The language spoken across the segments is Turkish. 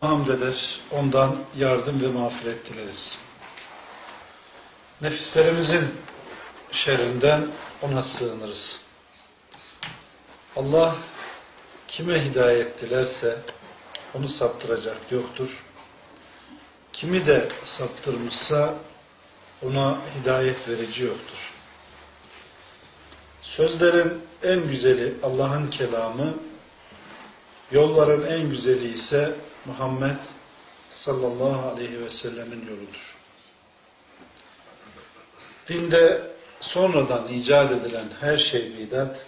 hamd eder, ondan yardım ve mağfiret dileriz. Nefislerimizin şerrinden ona sığınırız. Allah kime hidayet dilerse onu saptıracak yoktur. Kimi de saptırmışsa ona hidayet verici yoktur. Sözlerin en güzeli Allah'ın kelamı, yolların en güzeli ise Muhammed sallallahu aleyhi ve sellemin yoludur. Dinde sonradan icat edilen her şey bidat,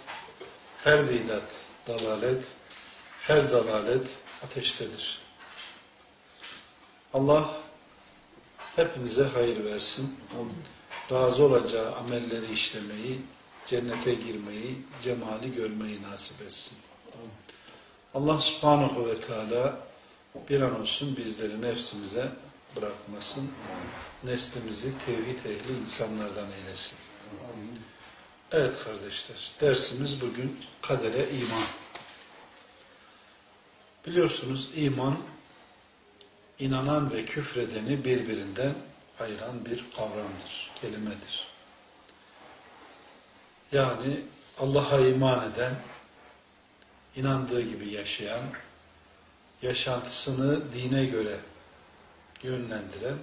her bidat dalalet, her dalalet ateştedir. Allah hepinize hayır versin. Razı olacağı amelleri işlemeyi, cennete girmeyi, cemali görmeyi nasip etsin. Allah subhanahu ve teala bir an olsun bizleri nefsimize bırakmasın. Neslimizi tevhid ehli insanlardan eylesin. Evet kardeşler, dersimiz bugün kadere iman. Biliyorsunuz iman, inanan ve küfredeni birbirinden ayıran bir kavramdır, kelimedir. Yani Allah'a iman eden, inandığı gibi yaşayan, yaşantısını dine göre yönlendiren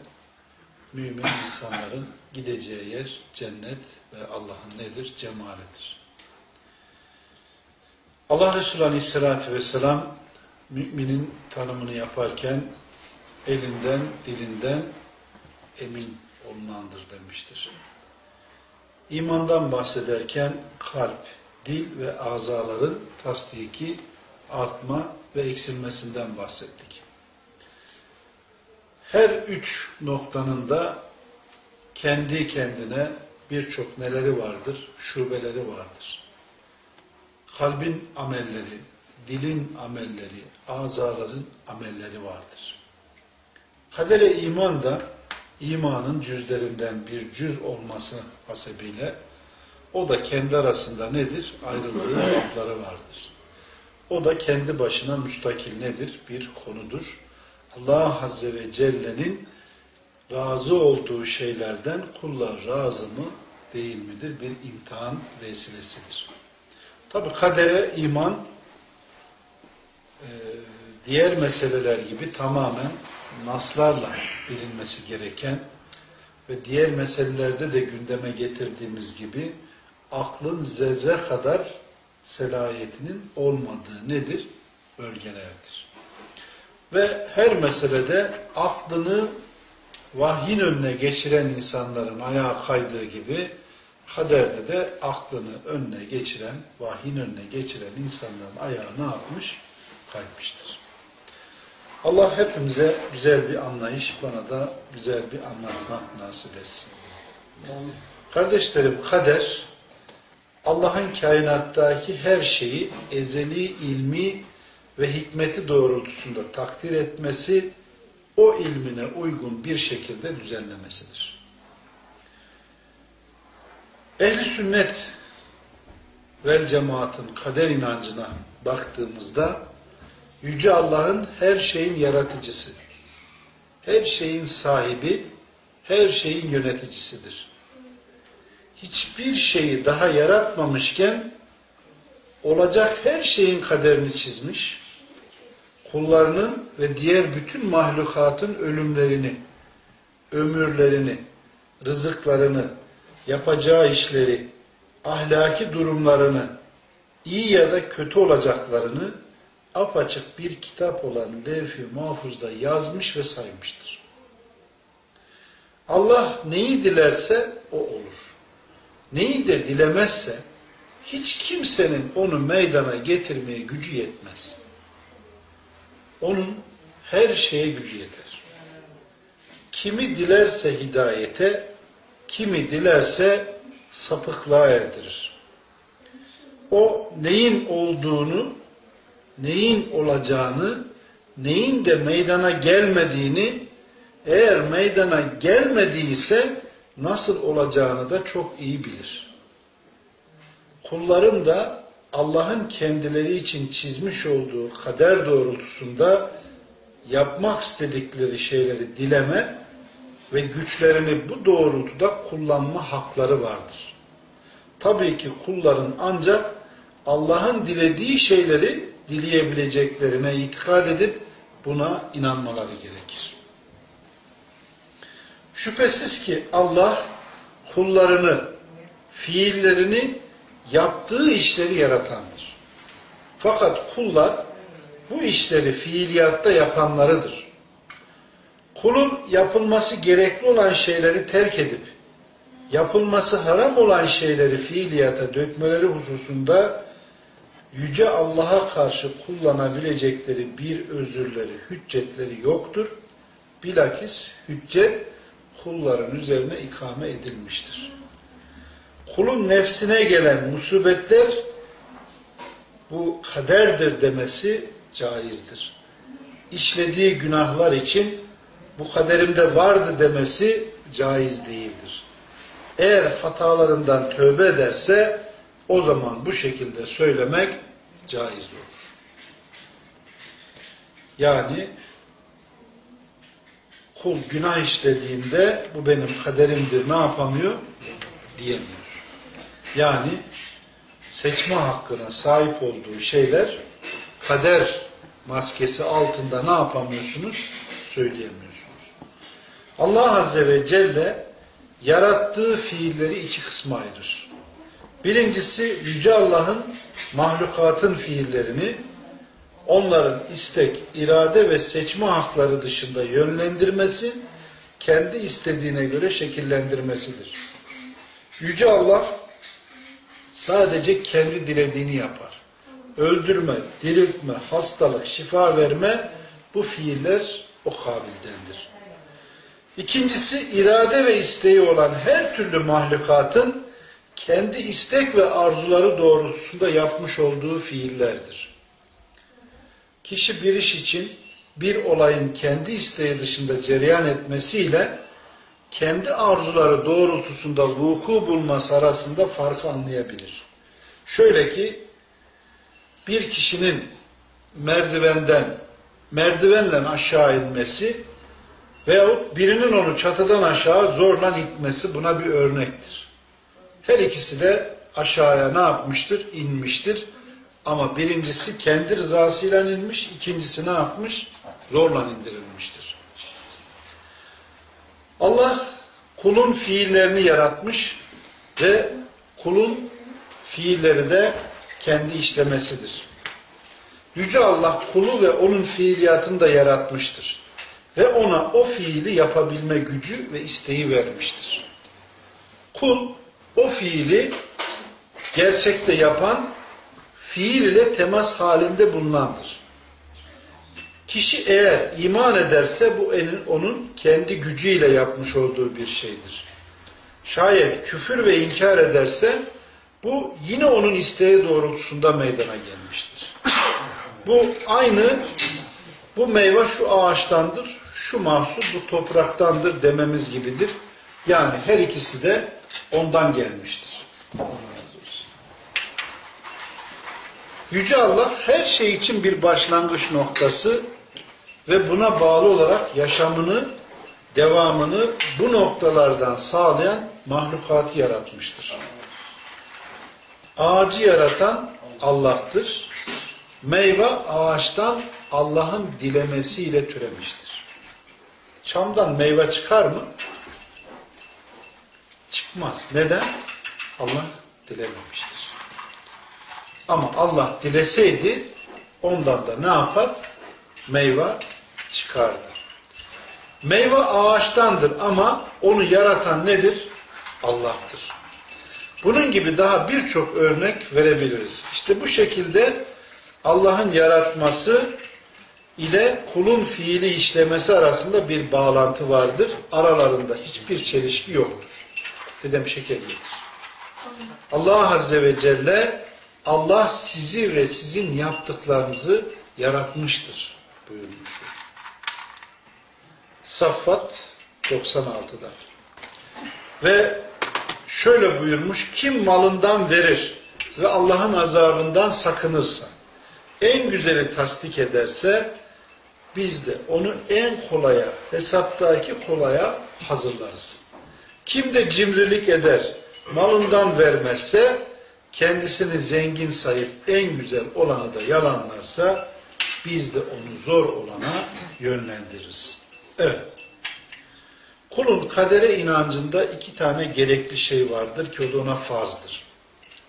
mümin insanların gideceği yer cennet ve Allah'ın nedir? Cemalidir. Allah Resulü Aleyhisselatü Vesselam müminin tanımını yaparken elinden, dilinden emin olunandır demiştir. İmandan bahsederken kalp, dil ve azaların tasdiki, artma ve eksilmesinden bahsettik. Her üç noktanın da kendi kendine birçok neleri vardır, şubeleri vardır. Kalbin amelleri, dilin amelleri, azaların amelleri vardır. Kadere iman da imanın cüzlerinden bir cüz olması hasebiyle o da kendi arasında nedir? Ayrıldığı noktaları vardır. O da kendi başına müstakil nedir? Bir konudur. Allah Azze ve Celle'nin razı olduğu şeylerden kullar razı mı değil midir? Bir imtihan vesilesidir. Tabi kadere iman e, diğer meseleler gibi tamamen naslarla bilinmesi gereken ve diğer meselelerde de gündeme getirdiğimiz gibi aklın zerre kadar selayetinin olmadığı nedir? Bölgelerdir. Ve her meselede aklını vahyin önüne geçiren insanların ayağa kaydığı gibi kaderde de aklını önüne geçiren, vahyin önüne geçiren insanların ayağı ne yapmış? Kaymıştır. Allah hepimize güzel bir anlayış, bana da güzel bir anlatma nasip etsin. Kardeşlerim kader Allah'ın kainattaki her şeyi ezeli ilmi ve hikmeti doğrultusunda takdir etmesi, o ilmine uygun bir şekilde düzenlemesidir. Ehli sünnet vel cemaatın kader inancına baktığımızda Yüce Allah'ın her şeyin yaratıcısı, her şeyin sahibi, her şeyin yöneticisidir hiçbir şeyi daha yaratmamışken olacak her şeyin kaderini çizmiş, kullarının ve diğer bütün mahlukatın ölümlerini, ömürlerini, rızıklarını, yapacağı işleri, ahlaki durumlarını, iyi ya da kötü olacaklarını apaçık bir kitap olan levh-i mahfuzda yazmış ve saymıştır. Allah neyi dilerse o olur neyi de dilemezse hiç kimsenin onu meydana getirmeye gücü yetmez. Onun her şeye gücü yeter. Kimi dilerse hidayete, kimi dilerse sapıklığa erdirir. O neyin olduğunu, neyin olacağını, neyin de meydana gelmediğini, eğer meydana gelmediyse nasıl olacağını da çok iyi bilir. Kulların da Allah'ın kendileri için çizmiş olduğu kader doğrultusunda yapmak istedikleri şeyleri dileme ve güçlerini bu doğrultuda kullanma hakları vardır. Tabii ki kulların ancak Allah'ın dilediği şeyleri dileyebileceklerine itikad edip buna inanmaları gerekir. Şüphesiz ki Allah kullarını, fiillerini, yaptığı işleri yaratandır. Fakat kullar bu işleri fiiliyatta yapanlarıdır. Kulun yapılması gerekli olan şeyleri terk edip, yapılması haram olan şeyleri fiiliyata dökmeleri hususunda Yüce Allah'a karşı kullanabilecekleri bir özürleri, hüccetleri yoktur. Bilakis hüccet kulların üzerine ikame edilmiştir. Kulun nefsine gelen musibetler bu kaderdir demesi caizdir. İşlediği günahlar için bu kaderimde vardı demesi caiz değildir. Eğer hatalarından tövbe ederse o zaman bu şekilde söylemek caiz olur. Yani kul günah işlediğinde bu benim kaderimdir ne yapamıyor? Diyemiyor. Yani seçme hakkına sahip olduğu şeyler kader maskesi altında ne yapamıyorsunuz? Söyleyemiyorsunuz. Allah Azze ve Celle yarattığı fiilleri iki kısma ayırır. Birincisi Yüce Allah'ın mahlukatın fiillerini onların istek, irade ve seçme hakları dışında yönlendirmesi, kendi istediğine göre şekillendirmesidir. Yüce Allah sadece kendi dilediğini yapar. Öldürme, diriltme, hastalık, şifa verme bu fiiller o kabildendir. İkincisi irade ve isteği olan her türlü mahlukatın kendi istek ve arzuları doğrultusunda yapmış olduğu fiillerdir. Kişi bir iş için bir olayın kendi isteği dışında cereyan etmesiyle kendi arzuları doğrultusunda vuku bulması arasında farkı anlayabilir. Şöyle ki bir kişinin merdivenden merdivenle aşağı inmesi veyahut birinin onu çatıdan aşağı zorla itmesi buna bir örnektir. Her ikisi de aşağıya ne yapmıştır? İnmiştir. Ama birincisi kendi rızasıyla inmiş, ikincisi ne yapmış? Zorla indirilmiştir. Allah kulun fiillerini yaratmış ve kulun fiilleri de kendi işlemesidir. Yüce Allah kulu ve onun fiiliyatını da yaratmıştır. Ve ona o fiili yapabilme gücü ve isteği vermiştir. Kul o fiili gerçekte yapan, fiil ile temas halinde bulunandır. Kişi eğer iman ederse bu onun kendi gücüyle yapmış olduğu bir şeydir. Şayet küfür ve inkar ederse bu yine onun isteği doğrultusunda meydana gelmiştir. Bu aynı bu meyve şu ağaçtandır, şu mahsul bu topraktandır dememiz gibidir. Yani her ikisi de ondan gelmiştir. Yüce Allah her şey için bir başlangıç noktası ve buna bağlı olarak yaşamını, devamını bu noktalardan sağlayan mahlukatı yaratmıştır. Ağacı yaratan Allah'tır. Meyve ağaçtan Allah'ın dilemesiyle türemiştir. Çamdan meyve çıkar mı? Çıkmaz. Neden? Allah dilememiştir. Ama Allah dileseydi ondan da ne yapar? Meyve çıkardı. Meyve ağaçtandır ama onu yaratan nedir? Allah'tır. Bunun gibi daha birçok örnek verebiliriz. İşte bu şekilde Allah'ın yaratması ile kulun fiili işlemesi arasında bir bağlantı vardır. Aralarında hiçbir çelişki yoktur. Dedem şeker yedir. Allah Azze ve Celle Allah sizi ve sizin yaptıklarınızı yaratmıştır buyurmuştur. Saffat 96'da. Ve şöyle buyurmuş, kim malından verir ve Allah'ın azabından sakınırsa, en güzeli tasdik ederse, biz de onu en kolaya, hesaptaki kolaya hazırlarız. Kim de cimrilik eder, malından vermezse, kendisini zengin sayıp en güzel olanı da yalanlarsa, biz de onu zor olana yönlendiririz. Evet. Kulun kadere inancında iki tane gerekli şey vardır ki o da ona farzdır.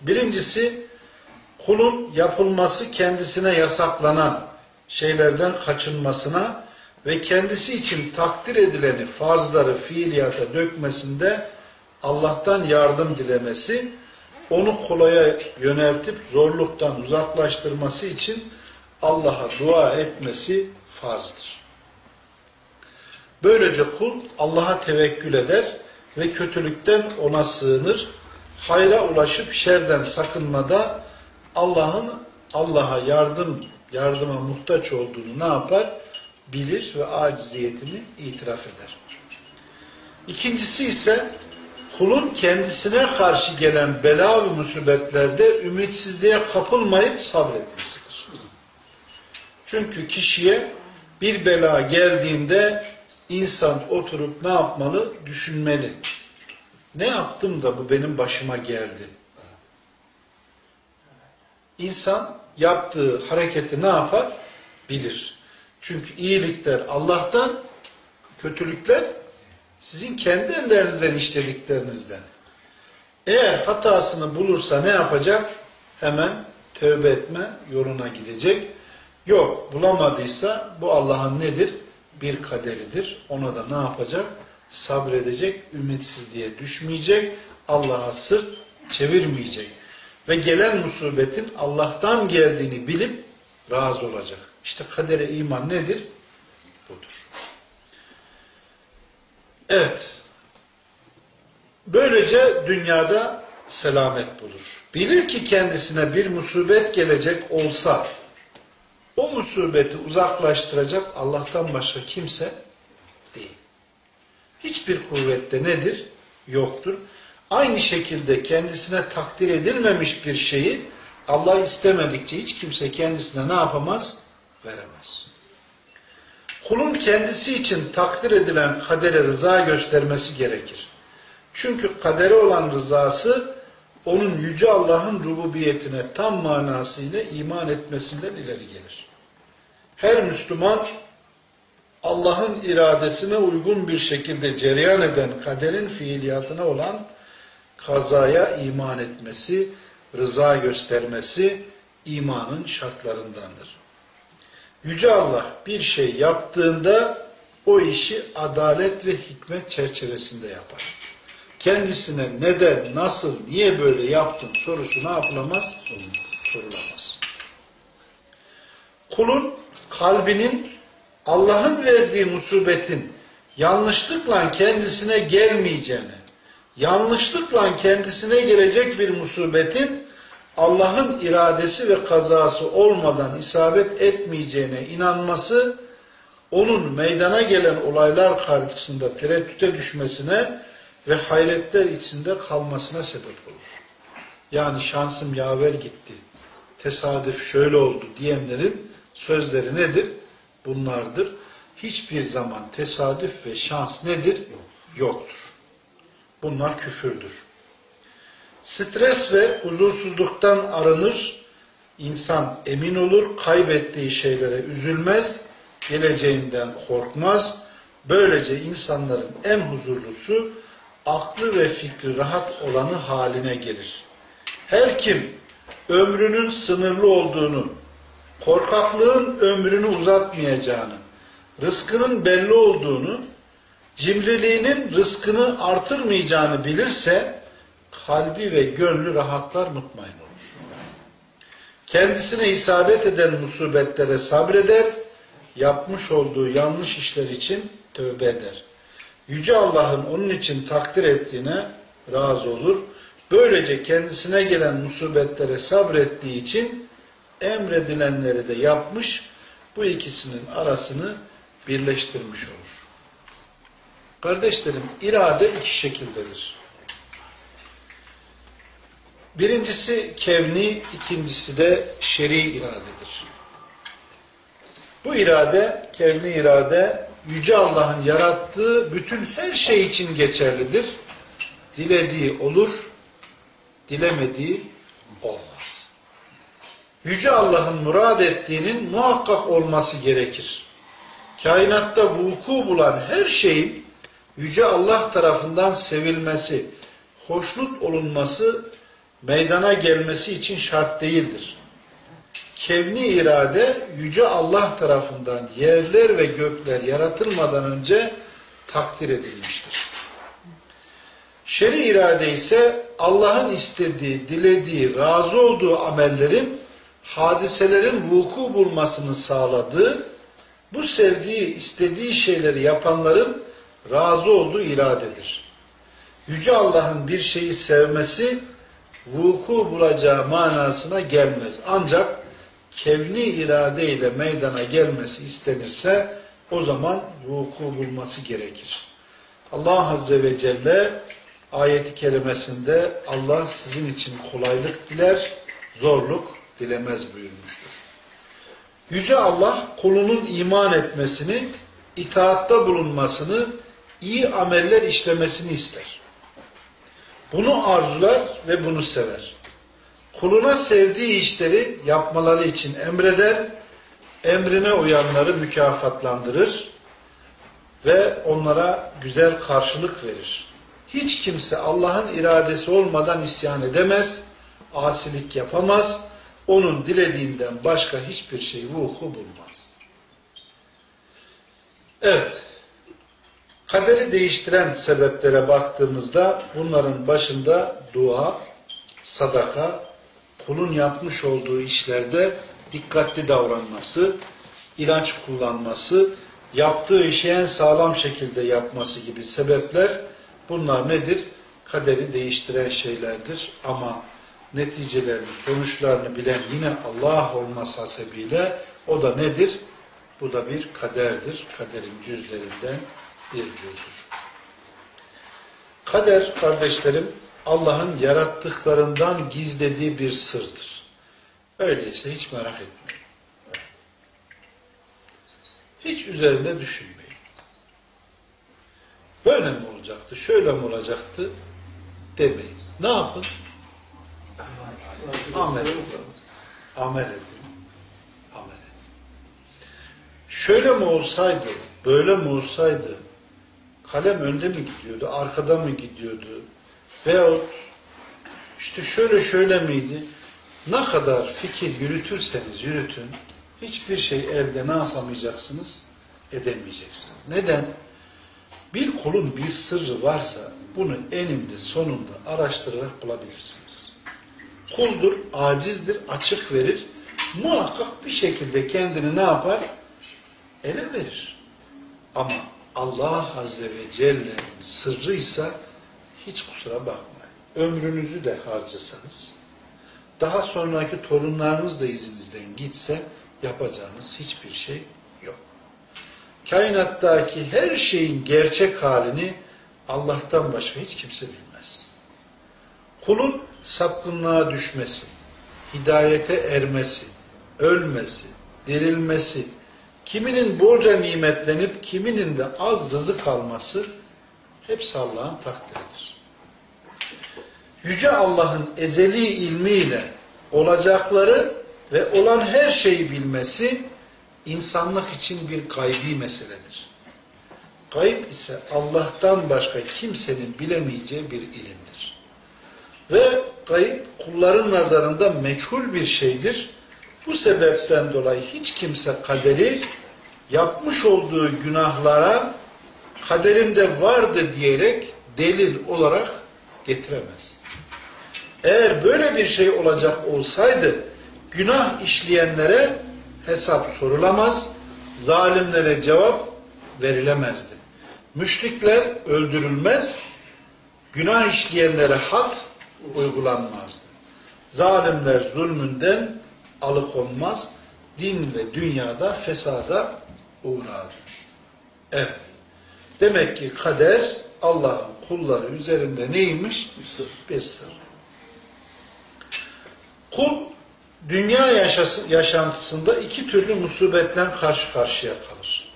Birincisi, kulun yapılması kendisine yasaklanan şeylerden kaçınmasına ve kendisi için takdir edileni farzları fiiliyata dökmesinde Allah'tan yardım dilemesi, onu kolaya yöneltip zorluktan uzaklaştırması için Allah'a dua etmesi farzdır. Böylece kul Allah'a tevekkül eder ve kötülükten ona sığınır, hayra ulaşıp şerden sakınmada Allah'ın Allah'a yardım yardıma muhtaç olduğunu ne yapar? Bilir ve aciziyetini itiraf eder. İkincisi ise kulun kendisine karşı gelen bela ve musibetlerde ümitsizliğe kapılmayıp sabretmesidir. Çünkü kişiye bir bela geldiğinde insan oturup ne yapmalı? Düşünmeli. Ne yaptım da bu benim başıma geldi? İnsan yaptığı hareketi ne yapar? Bilir. Çünkü iyilikler Allah'tan, kötülükler sizin kendi ellerinizden işlediklerinizden. Eğer hatasını bulursa ne yapacak? Hemen tövbe etme yoluna gidecek. Yok bulamadıysa bu Allah'ın nedir? Bir kaderidir. Ona da ne yapacak? Sabredecek, ümitsizliğe düşmeyecek, Allah'a sırt çevirmeyecek. Ve gelen musibetin Allah'tan geldiğini bilip razı olacak. İşte kadere iman nedir? Budur. Evet. Böylece dünyada selamet bulur. Bilir ki kendisine bir musibet gelecek olsa o musibeti uzaklaştıracak Allah'tan başka kimse değil. Hiçbir kuvvette nedir? Yoktur. Aynı şekilde kendisine takdir edilmemiş bir şeyi Allah istemedikçe hiç kimse kendisine ne yapamaz? Veremez. Kulun kendisi için takdir edilen kadere rıza göstermesi gerekir. Çünkü kadere olan rızası onun Yüce Allah'ın rububiyetine tam manasıyla iman etmesinden ileri gelir. Her Müslüman Allah'ın iradesine uygun bir şekilde cereyan eden kaderin fiiliyatına olan kazaya iman etmesi, rıza göstermesi imanın şartlarındandır. Yüce Allah bir şey yaptığında o işi adalet ve hikmet çerçevesinde yapar. Kendisine neden, nasıl, niye böyle yaptın sorusu ne yapılamaz? Sorulamaz. Kulun kalbinin Allah'ın verdiği musibetin yanlışlıkla kendisine gelmeyeceğini, yanlışlıkla kendisine gelecek bir musibetin Allah'ın iradesi ve kazası olmadan isabet etmeyeceğine inanması, onun meydana gelen olaylar karşısında tereddüte düşmesine ve hayretler içinde kalmasına sebep olur. Yani şansım yaver gitti, tesadüf şöyle oldu diyenlerin sözleri nedir? Bunlardır. Hiçbir zaman tesadüf ve şans nedir? Yoktur. Bunlar küfürdür. Stres ve huzursuzluktan arınır, insan emin olur, kaybettiği şeylere üzülmez, geleceğinden korkmaz. Böylece insanların en huzurlusu, aklı ve fikri rahat olanı haline gelir. Her kim ömrünün sınırlı olduğunu, korkaklığın ömrünü uzatmayacağını, rızkının belli olduğunu, cimriliğinin rızkını artırmayacağını bilirse, kalbi ve gönlü rahatlar, mutmain olur. Kendisine isabet eden musibetlere sabreder, yapmış olduğu yanlış işler için tövbe eder. Yüce Allah'ın onun için takdir ettiğine razı olur. Böylece kendisine gelen musibetlere sabrettiği için emredilenleri de yapmış, bu ikisinin arasını birleştirmiş olur. Kardeşlerim, irade iki şekildedir. Birincisi kevni, ikincisi de şer'i iradedir. Bu irade, kevni irade, Yüce Allah'ın yarattığı bütün her şey için geçerlidir. Dilediği olur, dilemediği olmaz. Yüce Allah'ın murad ettiğinin muhakkak olması gerekir. Kainatta vuku bulan her şeyin Yüce Allah tarafından sevilmesi, hoşnut olunması, meydana gelmesi için şart değildir. Kevni irade Yüce Allah tarafından yerler ve gökler yaratılmadan önce takdir edilmiştir. Şer'i irade ise Allah'ın istediği, dilediği, razı olduğu amellerin hadiselerin vuku bulmasını sağladığı, bu sevdiği, istediği şeyleri yapanların razı olduğu iradedir. Yüce Allah'ın bir şeyi sevmesi vuku bulacağı manasına gelmez. Ancak kevni irade ile meydana gelmesi istenirse o zaman vuku bulması gerekir. Allah Azze ve Celle ayeti kerimesinde Allah sizin için kolaylık diler, zorluk dilemez buyurmuştur. Yüce Allah kulunun iman etmesini, itaatta bulunmasını, iyi ameller işlemesini ister. Bunu arzular ve bunu sever. Kuluna sevdiği işleri yapmaları için emreder, emrine uyanları mükafatlandırır ve onlara güzel karşılık verir. Hiç kimse Allah'ın iradesi olmadan isyan edemez, asilik yapamaz, onun dilediğinden başka hiçbir şey vuku bulmaz. Evet, kaderi değiştiren sebeplere baktığımızda bunların başında dua, sadaka, kulun yapmış olduğu işlerde dikkatli davranması, ilaç kullanması, yaptığı işi en sağlam şekilde yapması gibi sebepler bunlar nedir? Kaderi değiştiren şeylerdir ama neticelerini, sonuçlarını bilen yine Allah olması hasebiyle o da nedir? Bu da bir kaderdir. Kaderin cüzlerinden bir cüzdür. Kader kardeşlerim Allah'ın yarattıklarından gizlediği bir sırdır. Öyleyse hiç merak etmeyin. Hiç üzerinde düşünmeyin. Böyle mi olacaktı, şöyle mi olacaktı demeyin. Ne yapın? Amel edin. Amel edin. Amel edin. Şöyle mi olsaydı, böyle mi olsaydı, kalem önde mi gidiyordu, arkada mı gidiyordu, veyahut işte şöyle şöyle miydi, ne kadar fikir yürütürseniz yürütün, hiçbir şey elde ne yapamayacaksınız? Edemeyeceksiniz. Neden? Bir kulun bir sırrı varsa bunu eninde sonunda araştırarak bulabilirsiniz. Kuldur, acizdir, açık verir. Muhakkak bir şekilde kendini ne yapar? Ele verir. Ama Allah Azze ve Celle'nin sırrıysa hiç kusura bakmayın. Ömrünüzü de harcasanız, daha sonraki torunlarınız da izinizden gitse yapacağınız hiçbir şey yok. Kainattaki her şeyin gerçek halini Allah'tan başka hiç kimse bilmez. Kulun sapkınlığa düşmesi, hidayete ermesi, ölmesi, dirilmesi, kiminin bolca nimetlenip kiminin de az rızık alması hepsi Allah'ın takdiridir. Yüce Allah'ın ezeli ilmiyle olacakları ve olan her şeyi bilmesi insanlık için bir gaybi meseledir. Gayb ise Allah'tan başka kimsenin bilemeyeceği bir ilimdir. Ve gayb kulların nazarında meçhul bir şeydir. Bu sebepten dolayı hiç kimse kaderi yapmış olduğu günahlara kaderimde vardı diyerek delil olarak getiremez. Eğer böyle bir şey olacak olsaydı günah işleyenlere hesap sorulamaz, zalimlere cevap verilemezdi. Müşrikler öldürülmez, günah işleyenlere had uygulanmazdı. Zalimler zulmünden alıkonmaz, din ve dünyada fesada uğrardı. Evet. Demek ki kader Allah'ın kulları üzerinde neymiş? Bir sır. Bir sır. Kul dünya yaşası, yaşantısında iki türlü musibetle karşı karşıya kalır.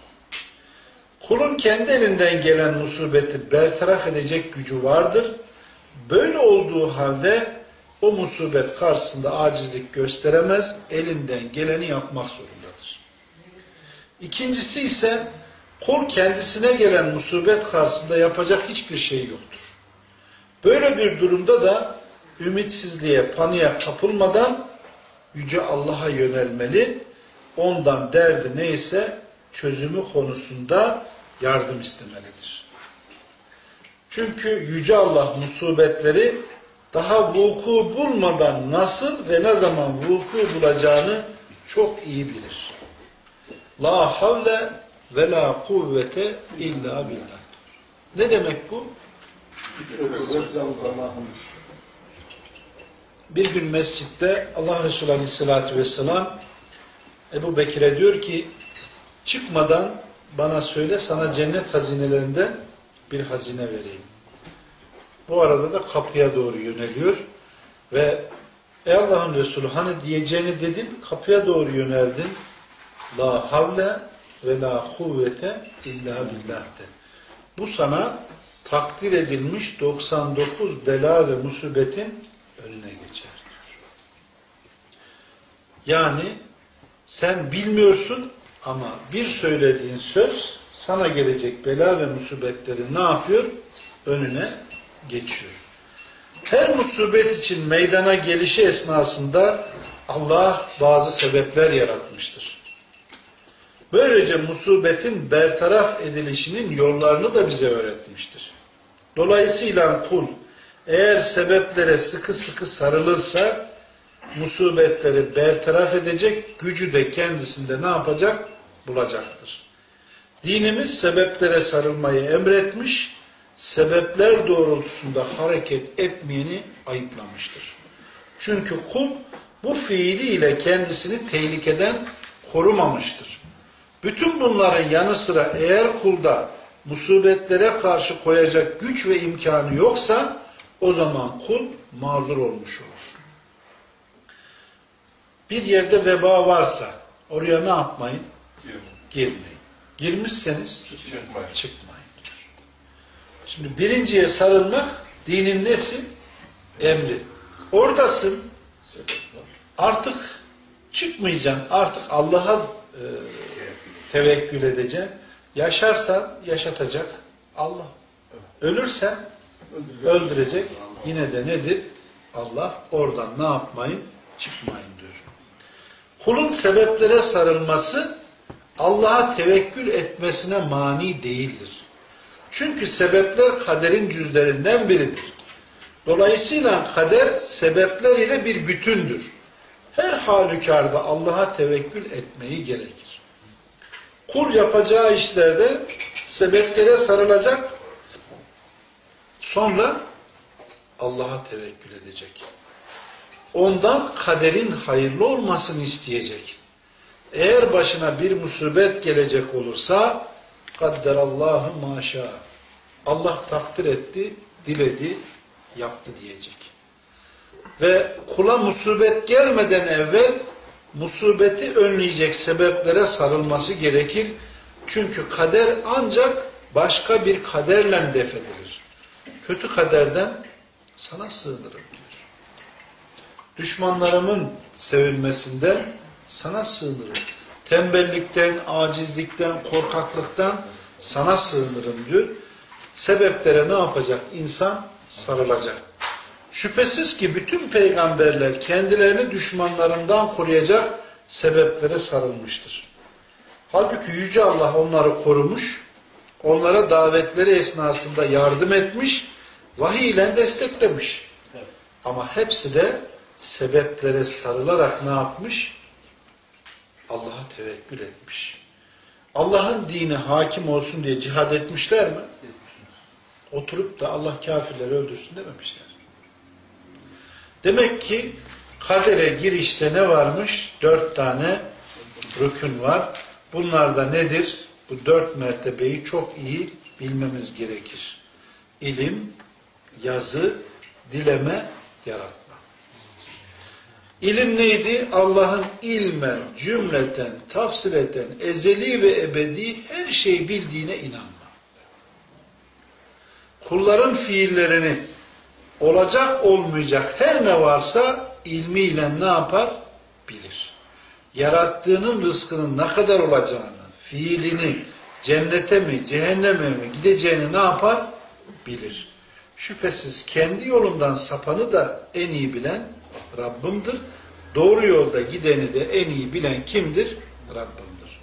Kulun kendi elinden gelen musibeti bertaraf edecek gücü vardır. Böyle olduğu halde o musibet karşısında acizlik gösteremez, elinden geleni yapmak zorundadır. İkincisi ise kul kendisine gelen musibet karşısında yapacak hiçbir şey yoktur. Böyle bir durumda da ümitsizliğe, paniğe kapılmadan Yüce Allah'a yönelmeli, ondan derdi neyse çözümü konusunda yardım istemelidir. Çünkü Yüce Allah musibetleri daha vuku bulmadan nasıl ve ne zaman vuku bulacağını çok iyi bilir. La havle ve la kuvvete illa billah. Ne demek bu? Bir gün mescitte Allah Resulü Aleyhisselatü Vesselam Ebu Bekir'e diyor ki çıkmadan bana söyle sana cennet hazinelerinden bir hazine vereyim. Bu arada da kapıya doğru yöneliyor ve Ey Allah'ın Resulü hani diyeceğini dedim kapıya doğru yöneldin. La havle ve la kuvvete illa billah de. Bu sana takdir edilmiş 99 bela ve musibetin önüne geçer. Yani sen bilmiyorsun ama bir söylediğin söz sana gelecek bela ve musibetleri ne yapıyor? Önüne geçiyor. Her musibet için meydana gelişi esnasında Allah bazı sebepler yaratmıştır. Böylece musibetin bertaraf edilişinin yollarını da bize öğretmiştir. Dolayısıyla kul eğer sebeplere sıkı sıkı sarılırsa musibetleri bertaraf edecek gücü de kendisinde ne yapacak? Bulacaktır. Dinimiz sebeplere sarılmayı emretmiş, sebepler doğrultusunda hareket etmeyeni ayıplamıştır. Çünkü kul bu fiiliyle kendisini tehlikeden korumamıştır. Bütün bunların yanı sıra eğer kulda musibetlere karşı koyacak güç ve imkanı yoksa o zaman kul mağdur olmuş olur. Bir yerde veba varsa oraya ne yapmayın? Girmeyin. Girmişseniz çıkmayın. çıkmayın. Şimdi birinciye sarılmak dinin nesi? Emri. Oradasın. Artık çıkmayacaksın. Artık Allah'a e, tevekkül edeceksin. Yaşarsan yaşatacak Allah. Ölürsen öldürecek. Yine de nedir? Allah oradan ne yapmayın? Çıkmayın diyor. Kulun sebeplere sarılması Allah'a tevekkül etmesine mani değildir. Çünkü sebepler kaderin cüzlerinden biridir. Dolayısıyla kader sebepler ile bir bütündür. Her halükarda Allah'a tevekkül etmeyi gerekir. Kul yapacağı işlerde sebeplere sarılacak, sonra Allah'a tevekkül edecek. Ondan kaderin hayırlı olmasını isteyecek. Eğer başına bir musibet gelecek olursa kadderallahu maşa. Allah takdir etti, diledi, yaptı diyecek. Ve kula musibet gelmeden evvel musibeti önleyecek sebeplere sarılması gerekir. Çünkü kader ancak başka bir kaderle def edilir. Kötü kaderden sana sığınırım diyor. Düşmanlarımın sevilmesinden sana sığınırım. Tembellikten, acizlikten, korkaklıktan sana sığınırım diyor. Sebeplere ne yapacak? İnsan sarılacak. Şüphesiz ki bütün peygamberler kendilerini düşmanlarından koruyacak sebeplere sarılmıştır. Halbuki Yüce Allah onları korumuş, onlara davetleri esnasında yardım etmiş, vahiy ile desteklemiş. Ama hepsi de sebeplere sarılarak ne yapmış? Allah'a tevekkül etmiş. Allah'ın dini hakim olsun diye cihad etmişler mi? Oturup da Allah kafirleri öldürsün dememişler. Demek ki kadere girişte ne varmış? Dört tane rükün var. Bunlar da nedir? Bu dört mertebeyi çok iyi bilmemiz gerekir. İlim, yazı, dileme, yaratma. İlim neydi? Allah'ın ilmen, cümleten, tafsileten, ezeli ve ebedi her şeyi bildiğine inanma. Kulların fiillerini olacak olmayacak her ne varsa ilmiyle ne yapar? Bilir. Yarattığının rızkının ne kadar olacağını, fiilini, cennete mi, cehenneme mi gideceğini ne yapar? Bilir. Şüphesiz kendi yolundan sapanı da en iyi bilen Rabbimdir. Doğru yolda gideni de en iyi bilen kimdir? Rabbimdir.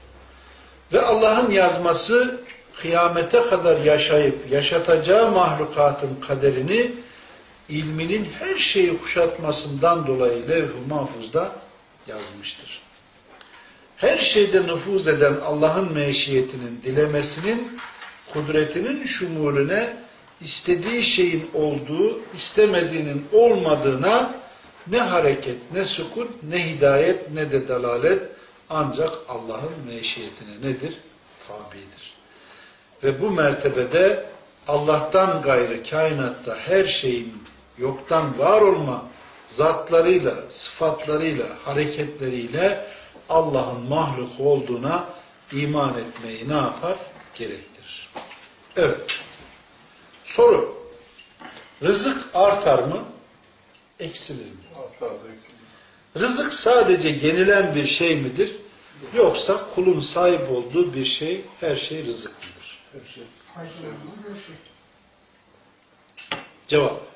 Ve Allah'ın yazması kıyamete kadar yaşayıp yaşatacağı mahlukatın kaderini ilminin her şeyi kuşatmasından dolayı levh-i mahfuzda yazmıştır. Her şeyde nüfuz eden Allah'ın meşiyetinin, dilemesinin, kudretinin şumulüne istediği şeyin olduğu, istemediğinin olmadığına ne hareket, ne sukut, ne hidayet, ne de dalalet ancak Allah'ın meşiyetine nedir? Tabidir. Ve bu mertebede Allah'tan gayrı kainatta her şeyin yoktan var olma zatlarıyla, sıfatlarıyla, hareketleriyle Allah'ın mahluk olduğuna iman etmeyi ne yapar? Gerektirir. Evet. Soru. Rızık artar mı? Eksilir mi? Artar da Rızık sadece yenilen bir şey midir? Yoksa kulun sahip olduğu bir şey, her şey rızık mıdır? Her şey. Cevap.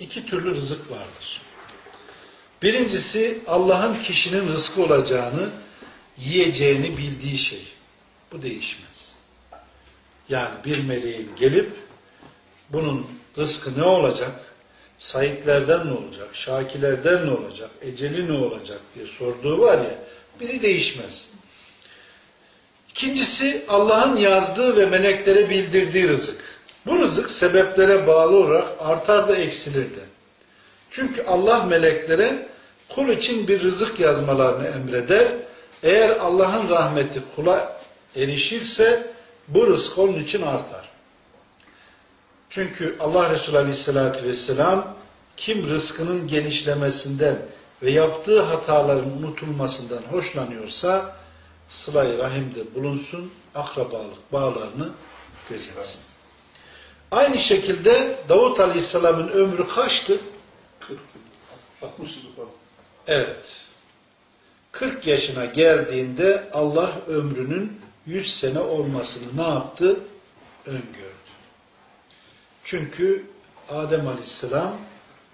İki türlü rızık vardır. Birincisi Allah'ın kişinin rızkı olacağını, yiyeceğini bildiği şey. Bu değişmez. Yani bir meleğin gelip bunun rızkı ne olacak? Saitlerden ne olacak? Şakilerden ne olacak? Eceli ne olacak diye sorduğu var ya, biri değişmez. İkincisi Allah'ın yazdığı ve meleklere bildirdiği rızık. Bu rızık sebeplere bağlı olarak artar da eksilir de. Çünkü Allah meleklere kul için bir rızık yazmalarını emreder. Eğer Allah'ın rahmeti kula erişirse bu rızk onun için artar. Çünkü Allah Resulü Aleyhisselatü Vesselam kim rızkının genişlemesinden ve yaptığı hataların unutulmasından hoşlanıyorsa sıla-i rahimde bulunsun, akrabalık bağlarını gözetsin. Aynı şekilde Davut Aleyhisselam'ın ömrü kaçtı? 40 60 yıl falan. Evet. 40 yaşına geldiğinde Allah ömrünün 100 sene olmasını ne yaptı? Öngördü. Çünkü Adem Aleyhisselam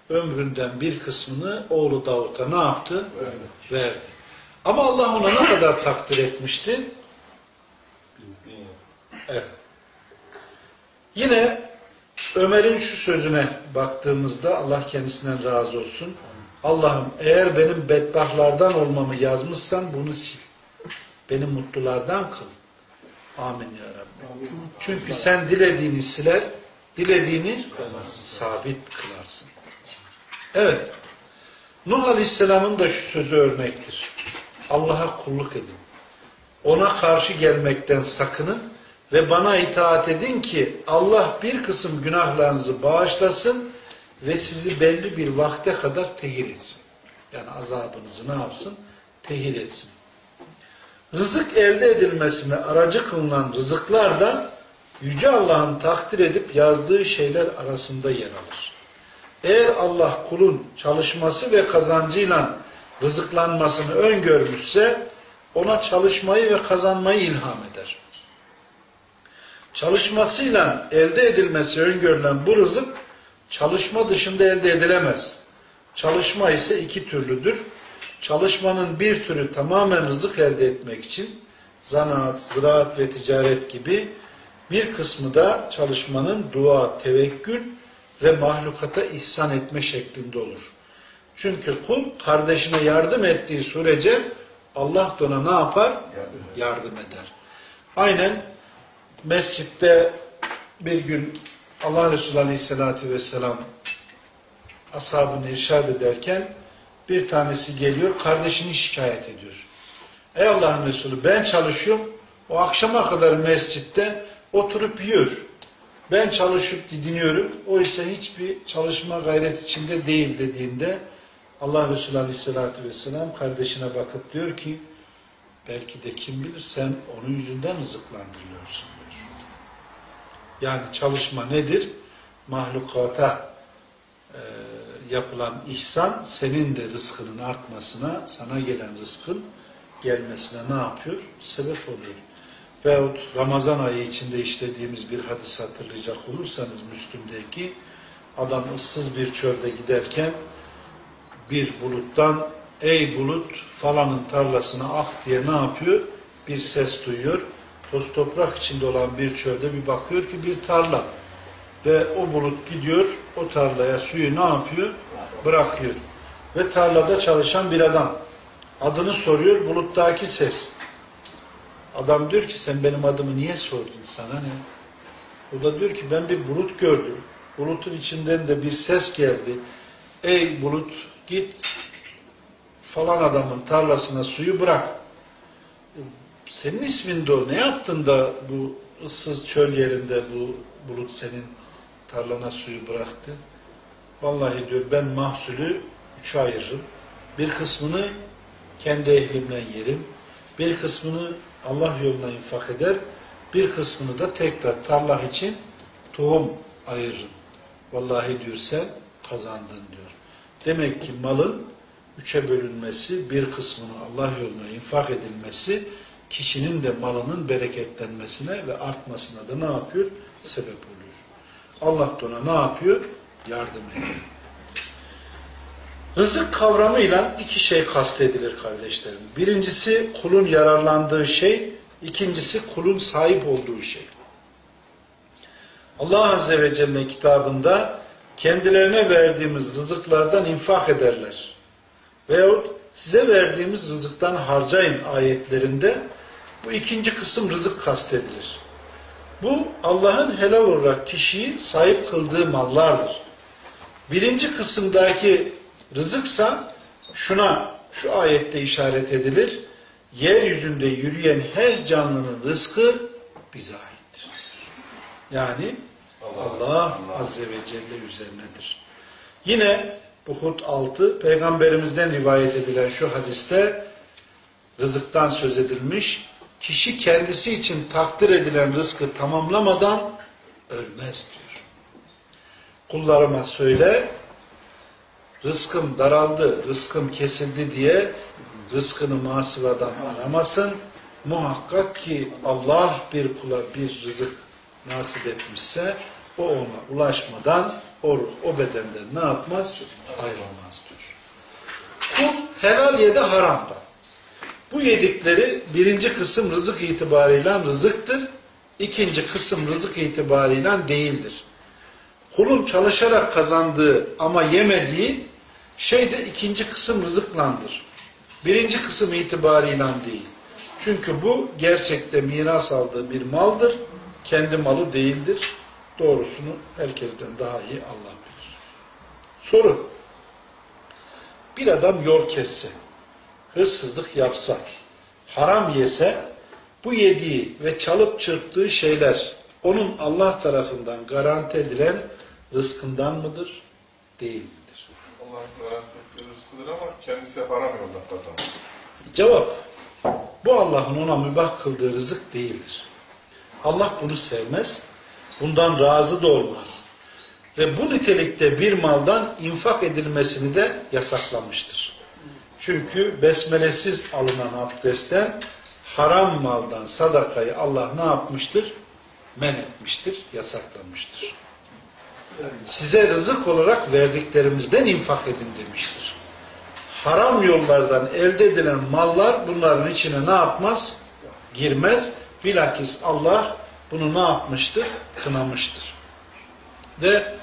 ömründen bir kısmını oğlu Davut'a ne yaptı? Verdi. Verdi. Ama Allah ona ne kadar takdir etmişti? Evet. Yine Ömer'in şu sözüne baktığımızda Allah kendisinden razı olsun. Allah'ım eğer benim bedbahtlardan olmamı yazmışsan bunu sil. Beni mutlulardan kıl. Amin ya Rabbi. Çünkü sen dilediğini siler, dilediğini sabit kılarsın. Evet. Nuh Aleyhisselam'ın da şu sözü örnektir. Allah'a kulluk edin. Ona karşı gelmekten sakının ve bana itaat edin ki Allah bir kısım günahlarınızı bağışlasın ve sizi belli bir vakte kadar tehir etsin. Yani azabınızı ne yapsın? Tehir etsin. Rızık elde edilmesine aracı kılınan rızıklar da Yüce Allah'ın takdir edip yazdığı şeyler arasında yer alır. Eğer Allah kulun çalışması ve kazancıyla rızıklanmasını öngörmüşse ona çalışmayı ve kazanmayı ilham eder. Çalışmasıyla elde edilmesi öngörülen bu rızık çalışma dışında elde edilemez. Çalışma ise iki türlüdür. Çalışmanın bir türü tamamen rızık elde etmek için zanaat, ziraat ve ticaret gibi bir kısmı da çalışmanın dua, tevekkül ve mahlukata ihsan etme şeklinde olur. Çünkü kul kardeşine yardım ettiği sürece Allah da ona ne yapar? Yardım. Yardım eder. Aynen mescitte bir gün Allah Resulü Aleyhisselatü Vesselam ashabını irşad ederken bir tanesi geliyor, kardeşini şikayet ediyor. Ey Allah'ın Resulü ben çalışıyorum, o akşama kadar mescitte oturup yiyor. Ben çalışıp didiniyorum, o ise hiçbir çalışma gayret içinde değil dediğinde Allah Resulü Aleyhisselatü Vesselam kardeşine bakıp diyor ki belki de kim bilir sen onun yüzünden rızıklandırıyorsun diyor. Yani çalışma nedir? Mahlukata e, yapılan ihsan senin de rızkının artmasına, sana gelen rızkın gelmesine ne yapıyor? Sebep oluyor. Veyahut Ramazan ayı içinde işlediğimiz bir hadis hatırlayacak olursanız Müslüm'deki adam ıssız bir çölde giderken bir buluttan ey bulut falanın tarlasına ak diye ne yapıyor? Bir ses duyuyor. Toz toprak içinde olan bir çölde bir bakıyor ki bir tarla. Ve o bulut gidiyor o tarlaya suyu ne yapıyor? Bırakıyor. Ve tarlada çalışan bir adam. Adını soruyor buluttaki ses. Adam diyor ki sen benim adımı niye sordun sana ne? O da diyor ki ben bir bulut gördüm. Bulutun içinden de bir ses geldi. Ey bulut git falan adamın tarlasına suyu bırak. Senin ismin de o. Ne yaptın da bu ıssız çöl yerinde bu bulut senin tarlana suyu bıraktı? Vallahi diyor ben mahsulü üçe ayırırım. Bir kısmını kendi ehlimle yerim. Bir kısmını Allah yoluna infak eder. Bir kısmını da tekrar tarlah için tohum ayırırım. Vallahi diyor sen kazandın diyor. Demek ki malın üçe bölünmesi, bir kısmını Allah yoluna infak edilmesi, kişinin de malının bereketlenmesine ve artmasına da ne yapıyor? Sebep oluyor. Allah da ona ne yapıyor? Yardım ediyor. Rızık kavramıyla iki şey kastedilir kardeşlerim. Birincisi kulun yararlandığı şey, ikincisi kulun sahip olduğu şey. Allah Azze ve Celle kitabında kendilerine verdiğimiz rızıklardan infak ederler. Veyahut size verdiğimiz rızıktan harcayın ayetlerinde bu ikinci kısım rızık kastedilir. Bu Allah'ın helal olarak kişiyi sahip kıldığı mallardır. Birinci kısımdaki rızıksa şuna şu ayette işaret edilir. Yeryüzünde yürüyen her canlının rızkı bize aittir. Yani Allah, Allah Azze ve Celle üzerinedir. Yine bu Hud 6 peygamberimizden rivayet edilen şu hadiste rızıktan söz edilmiş. Kişi kendisi için takdir edilen rızkı tamamlamadan ölmez diyor. Kullarıma söyle rızkım daraldı, rızkım kesildi diye rızkını masıvadan aramasın. Muhakkak ki Allah bir kula bir rızık nasip etmişse o ona ulaşmadan o, o bedenden ne yapmaz? Ayrılmaz diyor. Kul helal yedi haramda. Bu yedikleri birinci kısım rızık itibarıyla rızıktır. İkinci kısım rızık itibarıyla değildir. Kulun çalışarak kazandığı ama yemediği şey de ikinci kısım rızıklandır. Birinci kısım itibarıyla değil. Çünkü bu gerçekte miras aldığı bir maldır. Kendi malı değildir. Doğrusunu herkesten daha iyi Allah bilir. Soru. Bir adam yol kesse, hırsızlık yapsa, haram yese, bu yediği ve çalıp çırptığı şeyler onun Allah tarafından garanti edilen rızkından mıdır? Değil midir? Allah'ın garanti ettiği rızkıdır ama kendisi haram yolda kazanır. Cevap. Bu Allah'ın ona mübah kıldığı rızık değildir. Allah bunu sevmez. Bundan razı da olmaz. Ve bu nitelikte bir maldan infak edilmesini de yasaklamıştır. Çünkü besmelesiz alınan abdestten haram maldan sadakayı Allah ne yapmıştır? Men etmiştir, yasaklamıştır. Size rızık olarak verdiklerimizden infak edin demiştir. Haram yollardan elde edilen mallar bunların içine ne yapmaz? Girmez. Bilakis Allah bunu ne yapmıştır? Kınamıştır. Ve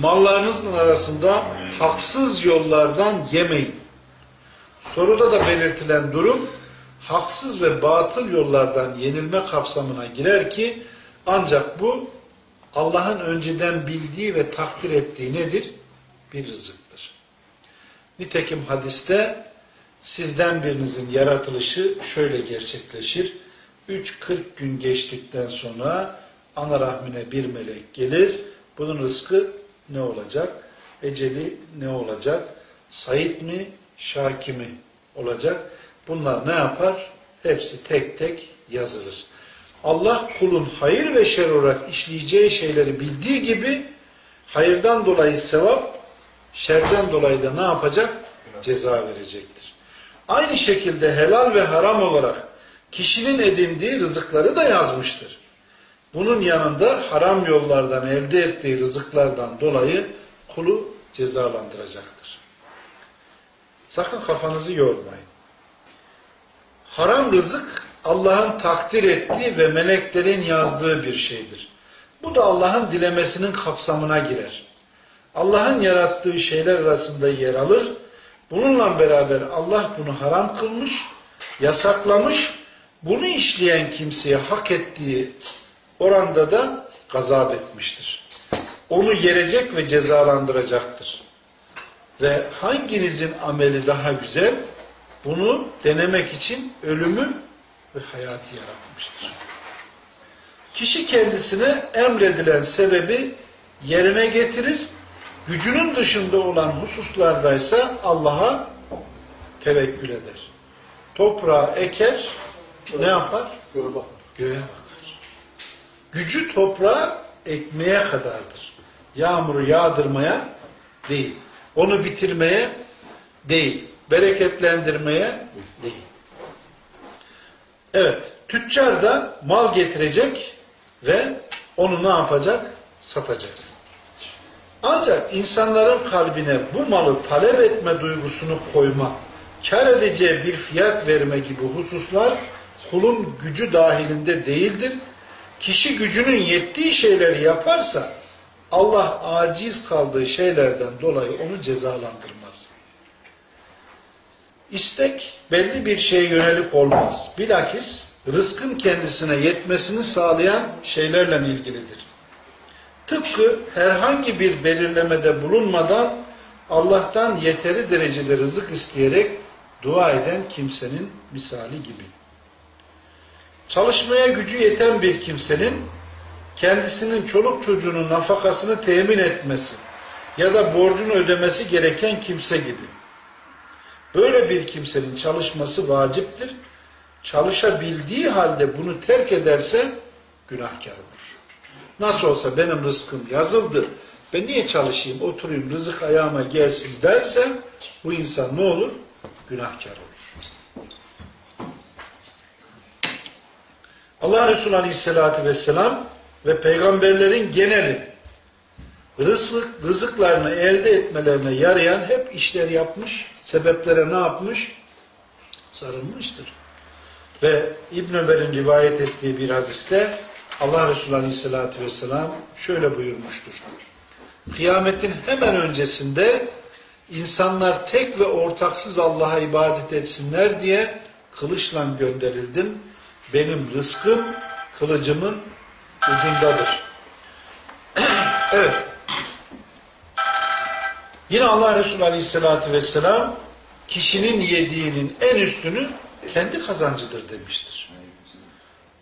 mallarınızın arasında haksız yollardan yemeyin. Soruda da belirtilen durum haksız ve batıl yollardan yenilme kapsamına girer ki ancak bu Allah'ın önceden bildiği ve takdir ettiği nedir? Bir rızıktır. Nitekim hadiste sizden birinizin yaratılışı şöyle gerçekleşir. 3-40 gün geçtikten sonra ana rahmine bir melek gelir. Bunun rızkı ne olacak? Eceli ne olacak? Said mi, Şaki mi olacak? Bunlar ne yapar? Hepsi tek tek yazılır. Allah kulun hayır ve şer olarak işleyeceği şeyleri bildiği gibi hayırdan dolayı sevap, şerden dolayı da ne yapacak? Ceza verecektir. Aynı şekilde helal ve haram olarak kişinin edindiği rızıkları da yazmıştır. Bunun yanında haram yollardan elde ettiği rızıklardan dolayı kulu cezalandıracaktır. Sakın kafanızı yormayın. Haram rızık Allah'ın takdir ettiği ve meleklerin yazdığı bir şeydir. Bu da Allah'ın dilemesinin kapsamına girer. Allah'ın yarattığı şeyler arasında yer alır. Bununla beraber Allah bunu haram kılmış, yasaklamış, bunu işleyen kimseye hak ettiği oranda da gazap etmiştir. Onu yerecek ve cezalandıracaktır. Ve hanginizin ameli daha güzel? Bunu denemek için ölümü ve hayatı yaratmıştır. Kişi kendisine emredilen sebebi yerine getirir, gücünün dışında olan hususlardaysa Allah'a tevekkül eder. Toprağa eker, ne yapar? Göğe bakar. Gücü toprağa ekmeye kadardır. Yağmuru yağdırmaya değil. Onu bitirmeye değil. Bereketlendirmeye değil. Evet. Tüccar da mal getirecek ve onu ne yapacak? Satacak. Ancak insanların kalbine bu malı talep etme duygusunu koyma, kar edeceği bir fiyat verme gibi hususlar kulun gücü dahilinde değildir. Kişi gücünün yettiği şeyleri yaparsa Allah aciz kaldığı şeylerden dolayı onu cezalandırmaz. İstek belli bir şeye yönelik olmaz. Bilakis rızkın kendisine yetmesini sağlayan şeylerle ilgilidir. Tıpkı herhangi bir belirlemede bulunmadan Allah'tan yeteri derecede rızık isteyerek dua eden kimsenin misali gibi. Çalışmaya gücü yeten bir kimsenin kendisinin çoluk çocuğunun nafakasını temin etmesi ya da borcunu ödemesi gereken kimse gibi. Böyle bir kimsenin çalışması vaciptir. Çalışabildiği halde bunu terk ederse günahkar olur. Nasıl olsa benim rızkım yazıldı. Ben niye çalışayım, oturayım, rızık ayağıma gelsin derse bu insan ne olur? Günahkar olur. Allah Resulü Aleyhisselatü Vesselam ve peygamberlerin geneli rızık, rızıklarını elde etmelerine yarayan hep işler yapmış, sebeplere ne yapmış? Sarılmıştır. Ve İbn Ömer'in rivayet ettiği bir hadiste Allah Resulü Aleyhisselatü Vesselam şöyle buyurmuştur. Kıyametin hemen öncesinde insanlar tek ve ortaksız Allah'a ibadet etsinler diye kılıçla gönderildim. Benim rızkım kılıcımın ucundadır. evet. Yine Allah Resulü Aleyhisselatü Vesselam kişinin yediğinin en üstünü kendi kazancıdır demiştir.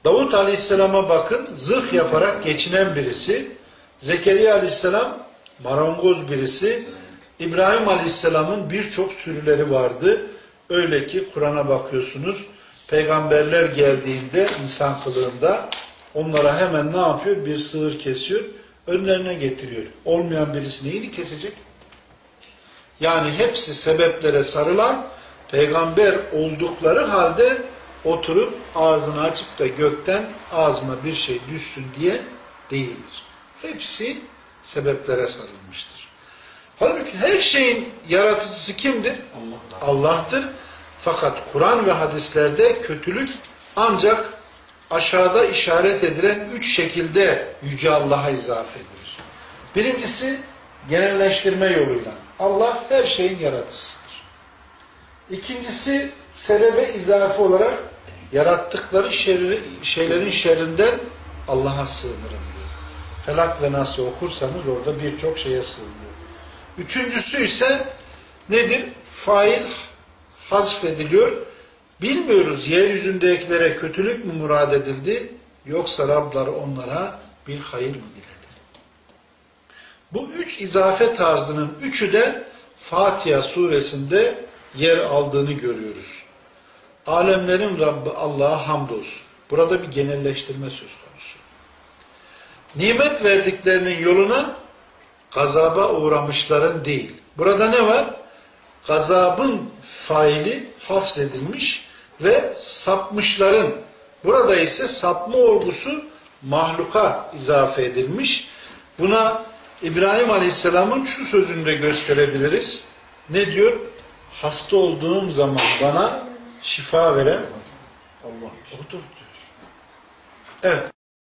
Davut Aleyhisselam'a bakın zırh yaparak geçinen birisi, Zekeriya Aleyhisselam marangoz birisi, İbrahim Aleyhisselam'ın birçok sürüleri vardı. Öyle ki Kur'an'a bakıyorsunuz, peygamberler geldiğinde insan kılığında onlara hemen ne yapıyor? Bir sığır kesiyor, önlerine getiriyor. Olmayan birisi neyini kesecek? Yani hepsi sebeplere sarılan peygamber oldukları halde oturup ağzını açıp da gökten ağzıma bir şey düşsün diye değildir. Hepsi sebeplere sarılmıştır. Halbuki her şeyin yaratıcısı kimdir? Allah'tır. Fakat Kur'an ve hadislerde kötülük ancak aşağıda işaret edilen üç şekilde Yüce Allah'a izafe edilir. Birincisi genelleştirme yoluyla. Allah her şeyin yaratıcısıdır. İkincisi sebebe izafe olarak yarattıkları şeylerin şerrinden Allah'a sığınırım diyor. Felak ve Nas'ı okursanız orada birçok şeye sığınıyor. Üçüncüsü ise nedir? Fail hazfediliyor. Bilmiyoruz yeryüzündekilere kötülük mü murad edildi yoksa Rabları onlara bir hayır mı diledi? Bu üç izafe tarzının üçü de Fatiha suresinde yer aldığını görüyoruz. Alemlerin Rabbi Allah'a hamdolsun. Burada bir genelleştirme söz konusu. Nimet verdiklerinin yoluna gazaba uğramışların değil. Burada ne var? Gazabın faili hafzedilmiş ve sapmışların. Burada ise sapma olgusu mahluka izafe edilmiş. Buna İbrahim Aleyhisselam'ın şu sözünü de gösterebiliriz. Ne diyor? Hasta olduğum zaman bana şifa veren Allah odur diyor. Evet.